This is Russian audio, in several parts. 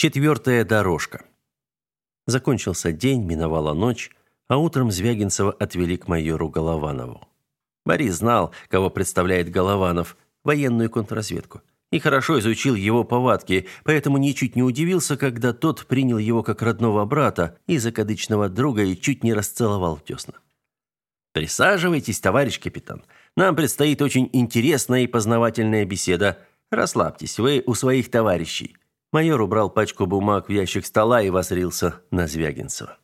Четвертая дорожка. Закончился день, миновала ночь, а утром Звягинцева отвели к майору Голованову. Борис знал, кого представляет Голованов, военную контрразведку, и хорошо изучил его повадки, поэтому ничуть не удивился, когда тот принял его как родного брата и закадычного друга и чуть не расцеловал в десна. «Присаживайтесь, товарищ капитан. Нам предстоит очень интересная и познавательная беседа. Расслабьтесь, вы у своих товарищей». Майор убрал пачку бумаг в ящик стола и возрился на Звягинцева.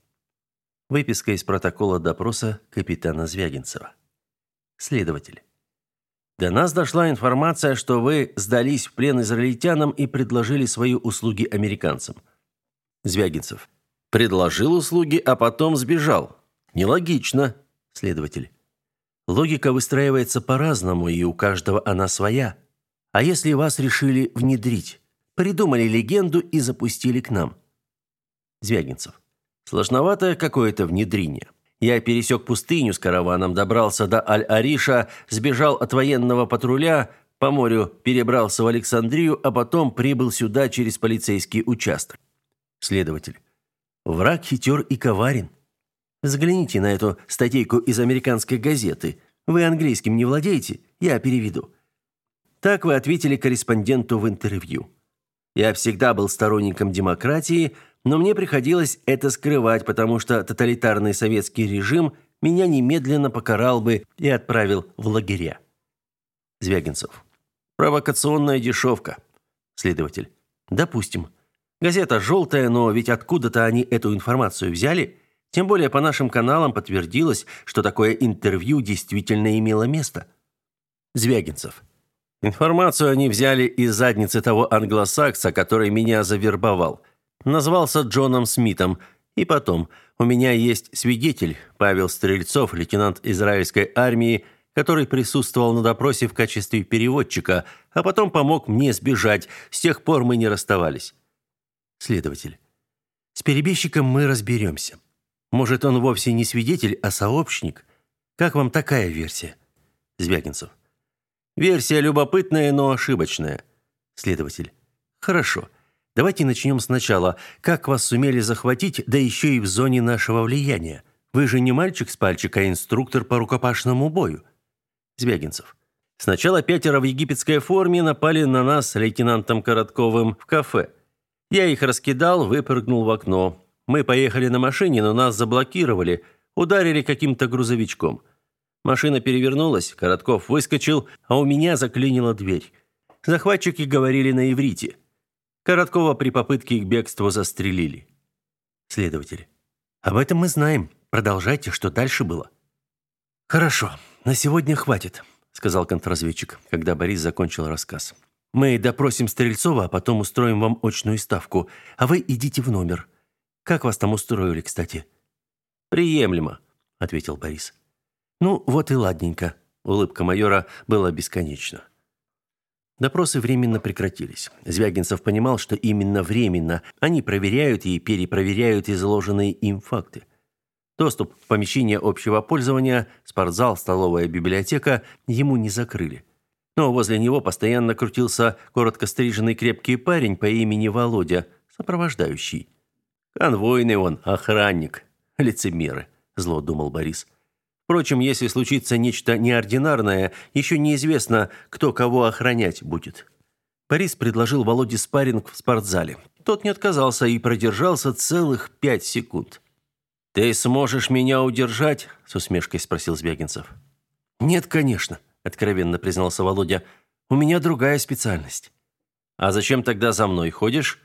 Выписка из протокола допроса капитана Звягинцева. Следователь. До нас дошла информация, что вы сдались в плен израильтянам и предложили свои услуги американцам. Звягинцев. Предложил услуги, а потом сбежал. Нелогично. Следователь. Логика выстраивается по-разному, и у каждого она своя. А если вас решили внедрить? Придумали легенду и запустили к нам. Звягинцев. Сложноватое какое-то внедрение. Я пересек пустыню с караваном, добрался до Аль-Ариша, сбежал от военного патруля, по морю перебрался в Александрию, а потом прибыл сюда через полицейский участок. Следователь. Враг хитер и коварен. Взгляните на эту статейку из американской газеты. Вы английским не владеете? Я переведу. Так вы ответили корреспонденту в интервью. Я всегда был сторонником демократии, но мне приходилось это скрывать, потому что тоталитарный советский режим меня немедленно покарал бы и отправил в лагеря. Звягинцев. Провокационная дешевка. Следователь. Допустим. Газета желтая, но ведь откуда-то они эту информацию взяли? Тем более по нашим каналам подтвердилось, что такое интервью действительно имело место. Звягинцев. Информацию они взяли из задницы того англосакса, который меня завербовал. Назвался Джоном Смитом. И потом, у меня есть свидетель, Павел Стрельцов, лейтенант израильской армии, который присутствовал на допросе в качестве переводчика, а потом помог мне сбежать. С тех пор мы не расставались. Следователь. С перебежчиком мы разберемся. Может, он вовсе не свидетель, а сообщник? Как вам такая версия? Звягинцев. Версия любопытная, но ошибочная. Следователь. Хорошо. Давайте начнем сначала. Как вас сумели захватить, да еще и в зоне нашего влияния? Вы же не мальчик с пальчика, а инструктор по рукопашному бою. Звягинцев. Сначала пятеро в египетской форме напали на нас с лейтенантом Коротковым в кафе. Я их раскидал, выпрыгнул в окно. Мы поехали на машине, но нас заблокировали, ударили каким-то грузовичком. Машина перевернулась, Коротков выскочил, а у меня заклинила дверь. Захватчики говорили на иврите. Короткова при попытке к бегству застрелили. Следователь. Об этом мы знаем. Продолжайте, что дальше было. Хорошо, на сегодня хватит, сказал контрразведчик, когда Борис закончил рассказ. Мы допросим Стрельцова, а потом устроим вам очную ставку, а вы идите в номер. Как вас там устроили, кстати? Приемлемо, ответил Борис. Ну, вот и ладненько. Улыбка майора была бесконечна. Допросы временно прекратились. Звягинцев понимал, что именно временно они проверяют и перепроверяют изложенные им факты. Доступ в помещение общего пользования, спортзал, столовая, библиотека ему не закрыли. Но возле него постоянно крутился коротко стриженный крепкий парень по имени Володя, сопровождающий. Конвойный он, охранник, лицемеры, зло думал Борис. Впрочем, если случится нечто неординарное, еще неизвестно, кто кого охранять будет. Борис предложил Володе спарринг в спортзале. Тот не отказался и продержался целых пять секунд. «Ты сможешь меня удержать?» – с усмешкой спросил Звягинцев. «Нет, конечно», – откровенно признался Володя. «У меня другая специальность». «А зачем тогда за мной ходишь?»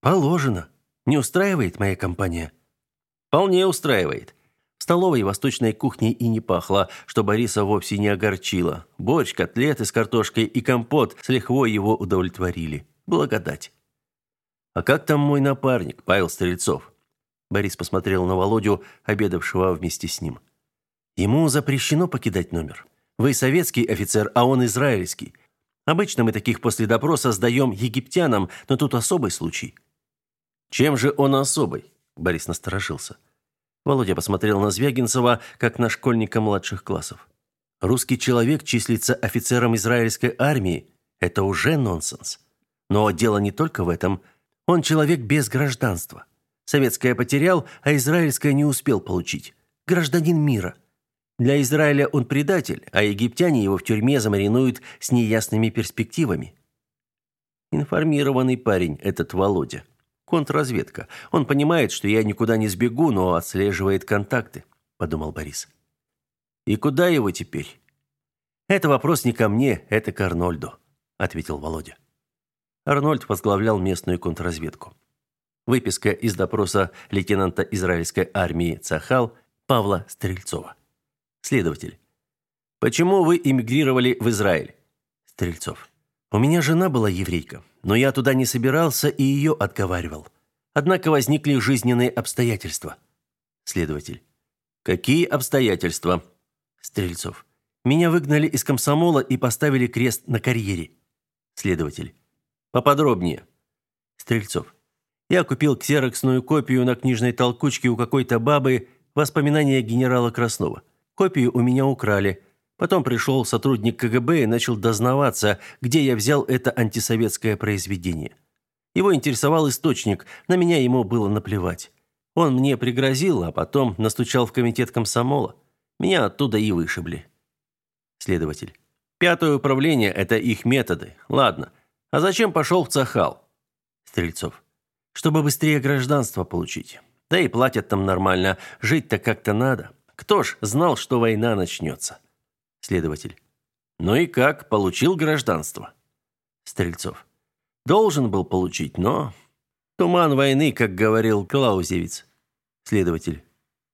«Положено. Не устраивает моя компания?» «Вполне устраивает. Столовой восточной кухни и не пахло, что Бориса вовсе не огорчило. Борщ, котлеты с картошкой и компот с лихвой его удовлетворили. Благодать. «А как там мой напарник, Павел Стрельцов?» Борис посмотрел на Володю, обедавшего вместе с ним. «Ему запрещено покидать номер. Вы советский офицер, а он израильский. Обычно мы таких после допроса сдаем египтянам, но тут особый случай». «Чем же он особый?» Борис насторожился. Володя посмотрел на Звягинцева, как на школьника младших классов. Русский человек числится офицером израильской армии. Это уже нонсенс. Но дело не только в этом. Он человек без гражданства. Советское потерял, а израильское не успел получить. Гражданин мира. Для Израиля он предатель, а египтяне его в тюрьме замаринуют с неясными перспективами. Информированный парень этот Володя. Контрразведка. Он понимает, что я никуда не сбегу, но отслеживает контакты, подумал Борис. И куда его теперь? Это вопрос не ко мне, это к Арнольду, ответил Володя. Арнольд возглавлял местную контрразведку. Выписка из допроса лейтенанта израильской армии Цахал Павла Стрельцова. Следователь. Почему вы эмигрировали в Израиль? Стрельцов. У меня жена была еврейка, но я туда не собирался и ее отговаривал. Однако возникли жизненные обстоятельства. Следователь. Какие обстоятельства? Стрельцов. Меня выгнали из комсомола и поставили крест на карьере. Следователь. Поподробнее. Стрельцов. Я купил ксероксную копию на книжной толкучке у какой-то бабы «Воспоминания генерала Краснова». Копию у меня украли. Потом пришел сотрудник КГБ и начал дознаваться, где я взял это антисоветское произведение. Его интересовал источник, на меня ему было наплевать. Он мне пригрозил, а потом настучал в комитет комсомола. Меня оттуда и вышибли. Следователь. Пятое управление – это их методы. Ладно. А зачем пошел в Цахал? Стрельцов. Чтобы быстрее гражданство получить. Да и платят там нормально. Жить-то как-то надо. Кто ж знал, что война начнется? Следователь. Ну и как, получил гражданство? Стрельцов. Должен был получить, но... Туман войны, как говорил Клаузевиц. Следователь.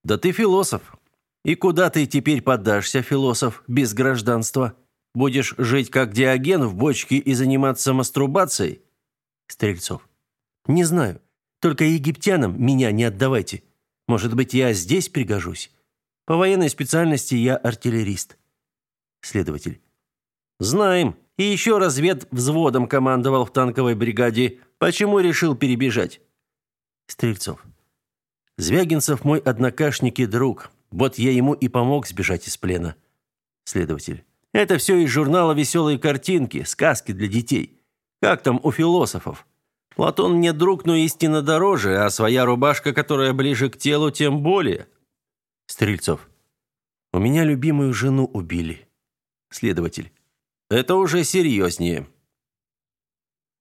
Да ты философ. И куда ты теперь подашься, философ, без гражданства? Будешь жить как Диоген в бочке и заниматься мастурбацией? Стрельцов. Не знаю. Только египтянам меня не отдавайте. Может быть, я здесь пригожусь. По военной специальности я артиллерист. Следователь. Знаем. И еще развед взводом командовал в танковой бригаде. Почему решил перебежать? Стрельцов. Звягинцев мой однокашник и друг. Вот я ему и помог сбежать из плена. Следователь. Это все из журнала «Веселые картинки», сказки для детей. Как там у философов? Платон мне друг, но истинно дороже, а своя рубашка, которая ближе к телу, тем более. Стрельцов. У меня любимую жену убили. Следователь. Это уже серьезнее.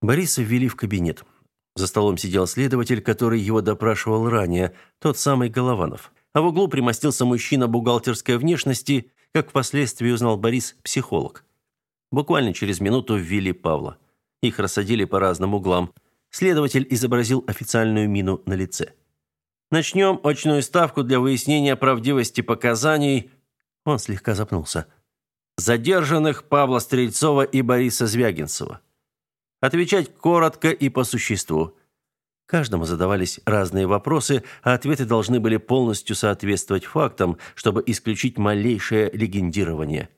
Бориса ввели в кабинет. За столом сидел следователь, который его допрашивал ранее, тот самый Голованов. А в углу примостился мужчина бухгалтерской внешности, как впоследствии узнал Борис, психолог. Буквально через минуту ввели Павла. Их рассадили по разным углам – Следователь изобразил официальную мину на лице. Начнем очную ставку для выяснения правдивости показаний. Он слегка запнулся. Задержанных Павла Стрельцова и Бориса Звягинцева. Отвечать коротко и по существу. Каждому задавались разные вопросы, а ответы должны были полностью соответствовать фактам, чтобы исключить малейшее легендирование.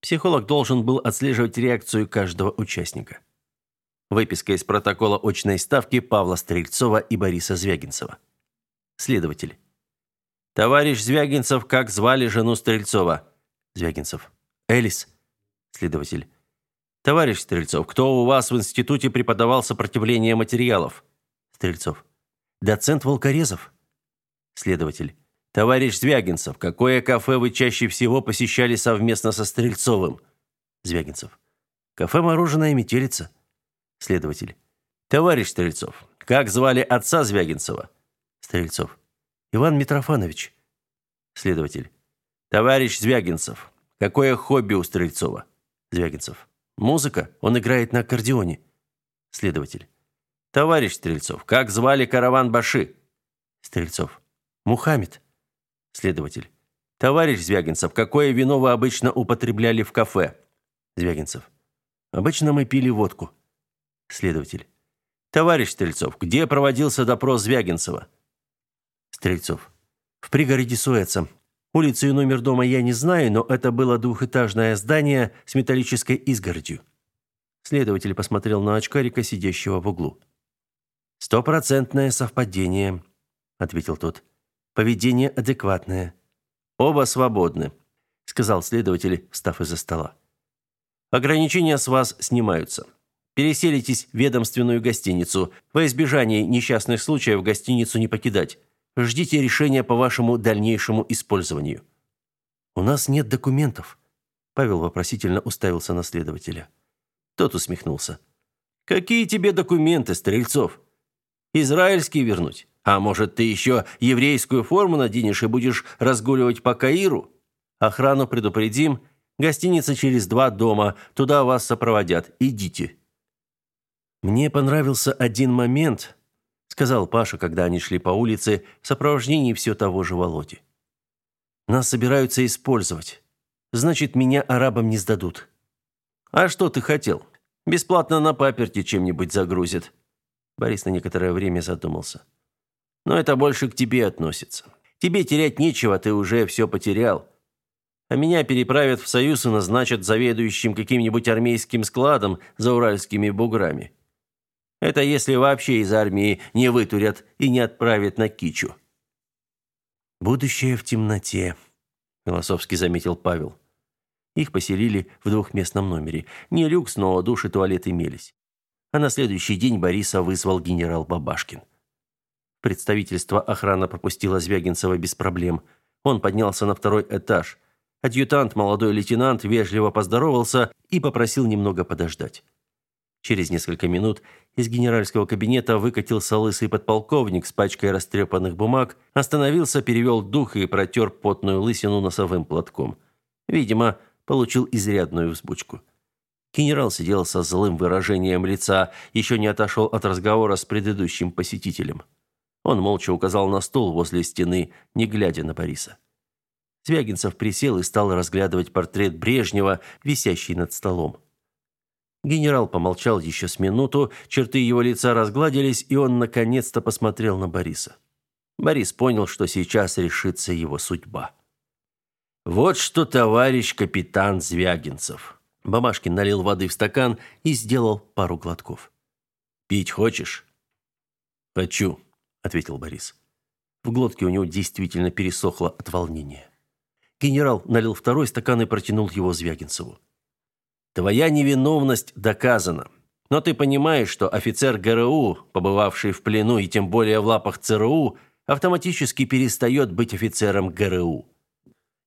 Психолог должен был отслеживать реакцию каждого участника. Выписка из протокола очной ставки Павла Стрельцова и Бориса Звягинцева. Следователь. Товарищ Звягинцев, как звали жену Стрельцова? Звягинцев. Элис. Следователь. Товарищ Стрельцов, кто у вас в институте преподавал сопротивление материалов? Стрельцов. Доцент Волкорезов. Следователь. Товарищ Звягинцев, какое кафе вы чаще всего посещали совместно со Стрельцовым? Звягинцев. Кафе «Мороженое метелица». Следователь. Товарищ Стрельцов, как звали отца Звягинцева? Стрельцов. Иван Митрофанович. Следователь. Товарищ Звягинцев, какое хобби у Стрельцова? Звягинцев. Музыка, он играет на аккордеоне. Следователь. Товарищ Стрельцов, как звали караван Баши? Стрельцов. Мухаммед. Следователь. Товарищ Звягинцев, какое вино вы обычно употребляли в кафе? Звягинцев. Обычно мы пили водку. Следователь. Товарищ Стрельцов, где проводился допрос Звягинцева? Стрельцов. В пригороде Суэца. Улицу и номер дома я не знаю, но это было двухэтажное здание с металлической изгородью. Следователь посмотрел на очкарика, сидящего в углу. «Стопроцентное совпадение», — ответил тот. «Поведение адекватное. Оба свободны», — сказал следователь, встав из-за стола. «Ограничения с вас снимаются. Переселитесь в ведомственную гостиницу. Во избежание несчастных случаев гостиницу не покидать. Ждите решения по вашему дальнейшему использованию. У нас нет документов. Павел вопросительно уставился на следователя. Тот усмехнулся. Какие тебе документы, Стрельцов? Израильские вернуть? А может, ты еще еврейскую форму наденешь и будешь разгуливать по Каиру? Охрану предупредим. Гостиница через два дома. Туда вас сопроводят. Идите. Мне понравился один момент, сказал Паша, когда они шли по улице в сопровождении все того же Володи. Нас собираются использовать. Значит, меня арабам не сдадут. А что ты хотел? Бесплатно на паперти чем-нибудь загрузят. Борис на некоторое время задумался. Но это больше к тебе относится. Тебе терять нечего, ты уже все потерял. А меня переправят в Союз и назначат заведующим каким-нибудь армейским складом за уральскими буграми. Это если вообще из армии не вытурят и не отправят на Кичу. Будущее в темноте, философски заметил Павел. Их поселили в двухместном номере. Не люкс, но душ и туалет имелись. А на следующий день Бориса вызвал генерал Бабашкин. Представительство охрана пропустило Звягинцева без проблем. Он поднялся на второй этаж. Адъютант, молодой лейтенант, вежливо поздоровался и попросил немного подождать. Через несколько минут из генеральского кабинета выкатился лысый подполковник с пачкой растрепанных бумаг, остановился, перевел дух и протер потную лысину носовым платком. Видимо, получил изрядную взбучку. Генерал сидел со злым выражением лица, еще не отошел от разговора с предыдущим посетителем. Он молча указал на стул возле стены, не глядя на Бориса. Звягинцев присел и стал разглядывать портрет Брежнева, висящий над столом. Генерал помолчал еще с минуту, черты его лица разгладились, и он наконец-то посмотрел на Бориса. Борис понял, что сейчас решится его судьба. «Вот что, товарищ капитан Звягинцев!» Бабашкин налил воды в стакан и сделал пару глотков. «Пить хочешь?» «Хочу», — ответил Борис. В глотке у него действительно пересохло от волнения. Генерал налил второй стакан и протянул его Звягинцеву. Твоя невиновность доказана. Но ты понимаешь, что офицер ГРУ, побывавший в плену и тем более в лапах ЦРУ, автоматически перестает быть офицером ГРУ.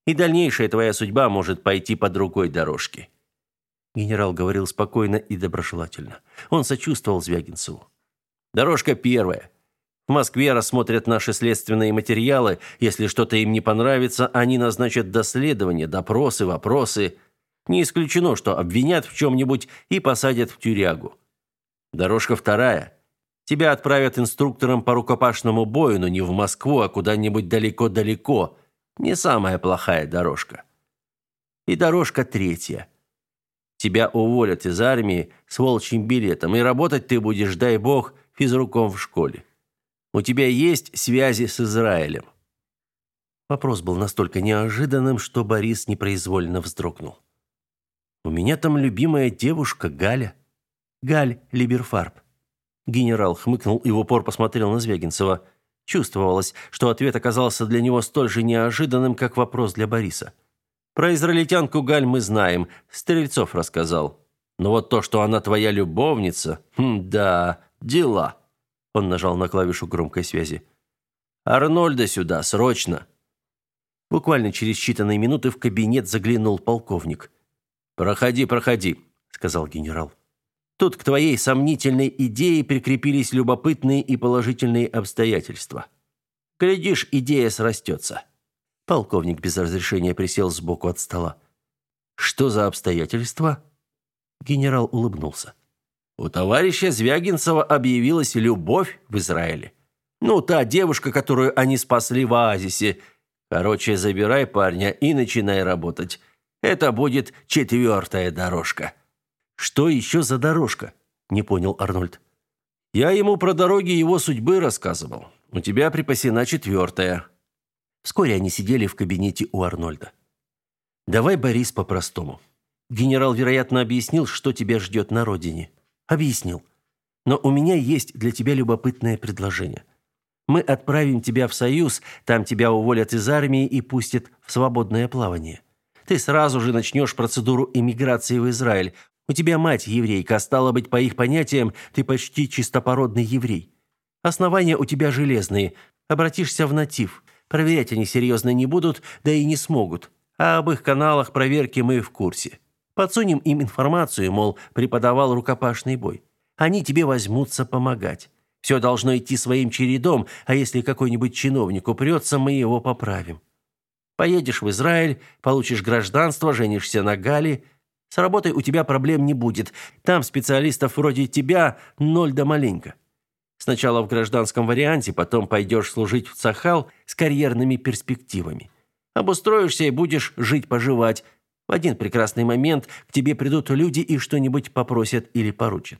И дальнейшая твоя судьба может пойти по другой дорожке. Генерал говорил спокойно и доброжелательно. Он сочувствовал Звягинцеву. Дорожка первая. В Москве рассмотрят наши следственные материалы. Если что-то им не понравится, они назначат доследование, допросы, вопросы – не исключено, что обвинят в чем-нибудь и посадят в тюрягу. Дорожка вторая. Тебя отправят инструктором по рукопашному бою, но не в Москву, а куда-нибудь далеко-далеко. Не самая плохая дорожка. И дорожка третья. Тебя уволят из армии с волчьим билетом, и работать ты будешь, дай бог, физруком в школе. У тебя есть связи с Израилем. Вопрос был настолько неожиданным, что Борис непроизвольно вздрогнул. У меня там любимая девушка Галя. Галь Либерфарб. Генерал хмыкнул и в упор посмотрел на Звягинцева. Чувствовалось, что ответ оказался для него столь же неожиданным, как вопрос для Бориса. Про израильтянку Галь мы знаем, Стрельцов рассказал. Но вот то, что она твоя любовница, хм, да, дела. Он нажал на клавишу громкой связи. Арнольда сюда, срочно. Буквально через считанные минуты в кабинет заглянул полковник. Проходи, проходи, сказал генерал. Тут к твоей сомнительной идее прикрепились любопытные и положительные обстоятельства. Глядишь, идея срастется». Полковник без разрешения присел сбоку от стола. Что за обстоятельства? Генерал улыбнулся. У товарища Звягинцева объявилась любовь в Израиле. Ну, та девушка, которую они спасли в оазисе. Короче, забирай парня и начинай работать. Это будет четвертая дорожка. Что еще за дорожка? Не понял Арнольд. Я ему про дороги его судьбы рассказывал. У тебя припасена четвертая». Вскоре они сидели в кабинете у Арнольда. Давай, Борис, по-простому. Генерал, вероятно, объяснил, что тебя ждет на родине. Объяснил. Но у меня есть для тебя любопытное предложение. Мы отправим тебя в Союз, там тебя уволят из армии и пустят в свободное плавание. Ты сразу же начнешь процедуру эмиграции в Израиль. У тебя мать еврейка, стало быть, по их понятиям, ты почти чистопородный еврей. Основания у тебя железные. Обратишься в натив. Проверять они серьезно не будут, да и не смогут. А об их каналах проверки мы в курсе. Подсунем им информацию, мол, преподавал рукопашный бой. Они тебе возьмутся помогать. Все должно идти своим чередом, а если какой-нибудь чиновник упрется, мы его поправим. Поедешь в Израиль, получишь гражданство, женишься на Гали. С работой у тебя проблем не будет. Там специалистов вроде тебя ноль да маленько. Сначала в гражданском варианте, потом пойдешь служить в Цахал с карьерными перспективами. Обустроишься и будешь жить-поживать. В один прекрасный момент к тебе придут люди и что-нибудь попросят или поручат.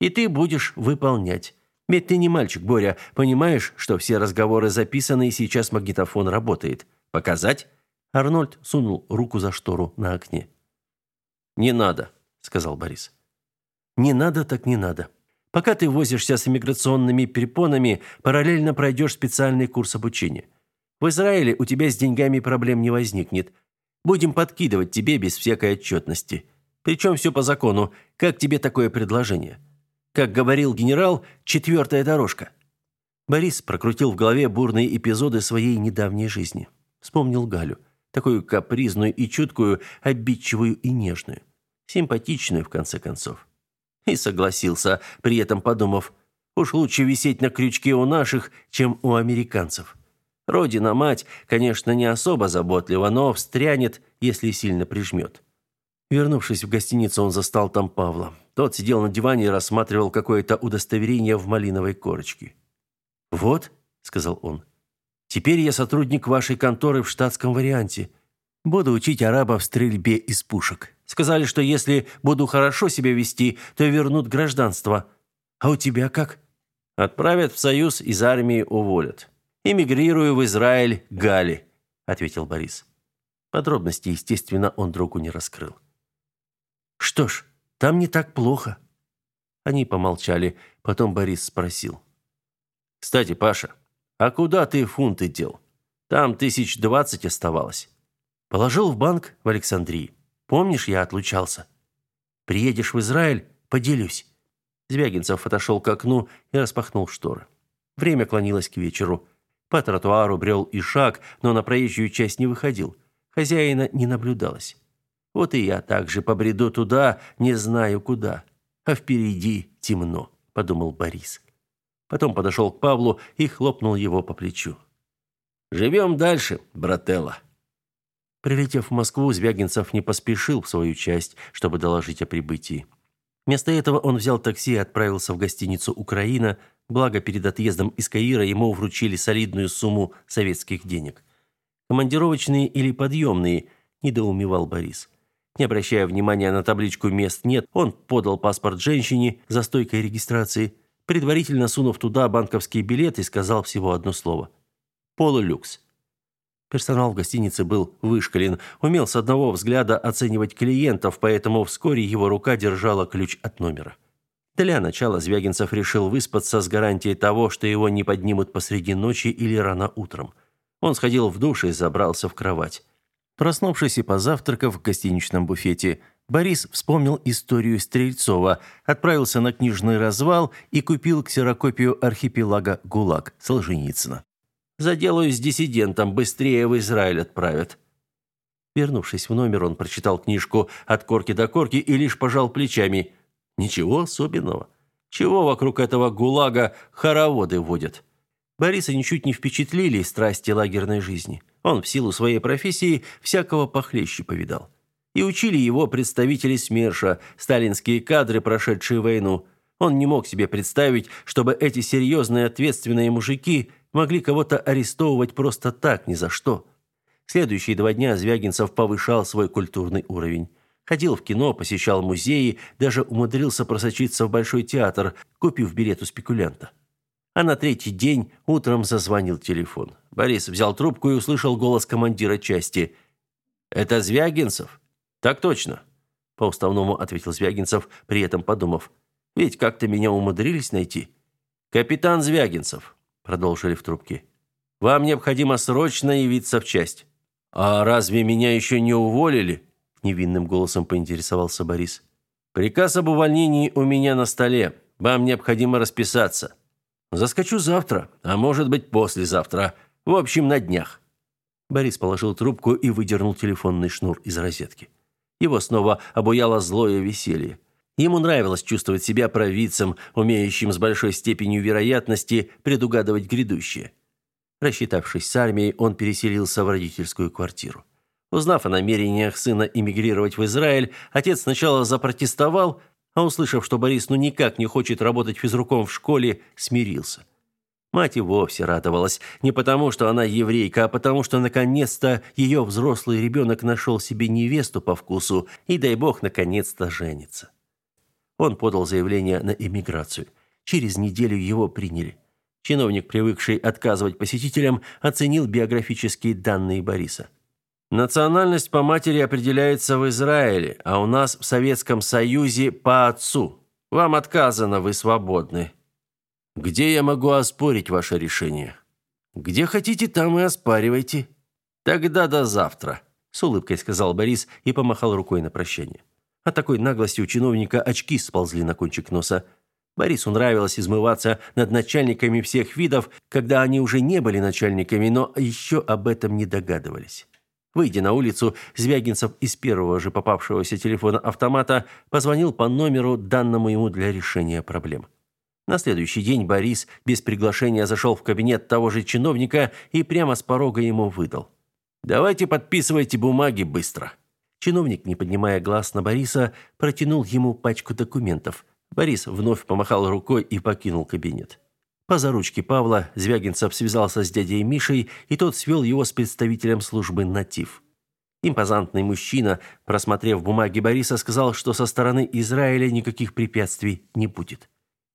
И ты будешь выполнять. Ведь ты не мальчик, Боря, понимаешь, что все разговоры записаны и сейчас магнитофон работает. Показать? Арнольд сунул руку за штору на окне. Не надо, сказал Борис. Не надо, так не надо. Пока ты возишься с иммиграционными перепонами, параллельно пройдешь специальный курс обучения. В Израиле у тебя с деньгами проблем не возникнет. Будем подкидывать тебе без всякой отчетности. Причем все по закону. Как тебе такое предложение? Как говорил генерал, четвертая дорожка. Борис прокрутил в голове бурные эпизоды своей недавней жизни. Вспомнил Галю, такую капризную и чуткую, обидчивую и нежную, симпатичную в конце концов. И согласился, при этом подумав: уж лучше висеть на крючке у наших, чем у американцев. Родина мать, конечно, не особо заботлива, но встрянет, если сильно прижмет. Вернувшись в гостиницу, он застал там Павла. Тот сидел на диване и рассматривал какое-то удостоверение в малиновой корочке. «Вот», — сказал он, — «теперь я сотрудник вашей конторы в штатском варианте. Буду учить арабов стрельбе из пушек. Сказали, что если буду хорошо себя вести, то вернут гражданство. А у тебя как?» «Отправят в Союз, из армии уволят. Эмигрирую в Израиль, Гали», — ответил Борис. Подробности, естественно, он другу не раскрыл. «Что ж, там не так плохо. Они помолчали, потом Борис спросил: "Кстати, Паша, а куда ты фунты дел? Там тысяч двадцать оставалось. Положил в банк в Александрии. Помнишь, я отлучался. Приедешь в Израиль, поделюсь". Звягинцев отошел к окну и распахнул шторы. Время клонилось к вечеру. По тротуару брел и шаг, но на проезжую часть не выходил. Хозяина не наблюдалось. Вот и я также побреду туда, не знаю куда. А впереди темно, подумал Борис. Потом подошел к Павлу и хлопнул его по плечу. Живем дальше, брателло. Прилетев в Москву, Звягинцев не поспешил в свою часть, чтобы доложить о прибытии. Вместо этого он взял такси и отправился в гостиницу Украина, благо перед отъездом из Каира ему вручили солидную сумму советских денег. Командировочные или подъемные, недоумевал Борис. Не обращая внимания на табличку «Мест нет», он подал паспорт женщине за стойкой регистрации, предварительно сунув туда банковский билет и сказал всего одно слово. «Полулюкс». Персонал в гостинице был вышкален, умел с одного взгляда оценивать клиентов, поэтому вскоре его рука держала ключ от номера. Для начала Звягинцев решил выспаться с гарантией того, что его не поднимут посреди ночи или рано утром. Он сходил в душ и забрался в кровать. Проснувшись и позавтракав в гостиничном буфете, Борис вспомнил историю Стрельцова, отправился на книжный развал и купил ксерокопию архипелага ГУЛАГ Солженицына. «Заделаюсь диссидентом, быстрее в Израиль отправят». Вернувшись в номер, он прочитал книжку от корки до корки и лишь пожал плечами. Ничего особенного. Чего вокруг этого ГУЛАГа хороводы водят? Бориса ничуть не впечатлили страсти лагерной жизни. Он в силу своей профессии всякого похлеще повидал. И учили его представители СМЕРШа, сталинские кадры, прошедшие войну. Он не мог себе представить, чтобы эти серьезные ответственные мужики могли кого-то арестовывать просто так, ни за что. Следующие два дня Звягинцев повышал свой культурный уровень. Ходил в кино, посещал музеи, даже умудрился просочиться в Большой театр, купив билет у спекулянта. А на третий день утром зазвонил телефон. Борис взял трубку и услышал голос командира части. «Это Звягинцев?» «Так точно», – по-уставному ответил Звягинцев, при этом подумав. «Ведь как-то меня умудрились найти». «Капитан Звягинцев», – продолжили в трубке. «Вам необходимо срочно явиться в часть». «А разве меня еще не уволили?» – невинным голосом поинтересовался Борис. Приказ об увольнении у меня на столе. Вам необходимо расписаться. Заскочу завтра, а может быть, послезавтра. В общем, на днях. Борис положил трубку и выдернул телефонный шнур из розетки. Его снова обуяло злое веселье. Ему нравилось чувствовать себя провидцем, умеющим с большой степенью вероятности предугадывать грядущее. Рассчитавшись с армией, он переселился в родительскую квартиру. Узнав о намерениях сына эмигрировать в Израиль, отец сначала запротестовал, а услышав, что Борис ну никак не хочет работать физруком в школе, смирился. Мать и вовсе радовалась не потому, что она еврейка, а потому, что наконец-то ее взрослый ребенок нашел себе невесту по вкусу и, дай бог, наконец-то женится. Он подал заявление на эмиграцию. Через неделю его приняли. Чиновник, привыкший отказывать посетителям, оценил биографические данные Бориса. Национальность по матери определяется в Израиле, а у нас в Советском Союзе по отцу. Вам отказано, вы свободны. Где я могу оспорить ваше решение? Где хотите, там и оспаривайте. Тогда до завтра, с улыбкой сказал Борис и помахал рукой на прощание. От такой наглости у чиновника очки сползли на кончик носа. Борису нравилось измываться над начальниками всех видов, когда они уже не были начальниками, но еще об этом не догадывались. Выйдя на улицу, Звягинцев из первого же попавшегося телефона автомата позвонил по номеру, данному ему для решения проблем. На следующий день Борис без приглашения зашел в кабинет того же чиновника и прямо с порога ему выдал. «Давайте подписывайте бумаги быстро». Чиновник, не поднимая глаз на Бориса, протянул ему пачку документов. Борис вновь помахал рукой и покинул кабинет. По заручке Павла Звягинцев связался с дядей Мишей, и тот свел его с представителем службы «Натив». Импозантный мужчина, просмотрев бумаги Бориса, сказал, что со стороны Израиля никаких препятствий не будет.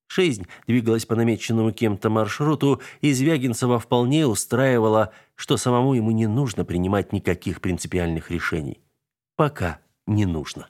Жизнь двигалась по намеченному кем-то маршруту, и Звягинцева вполне устраивало, что самому ему не нужно принимать никаких принципиальных решений. Пока не нужно.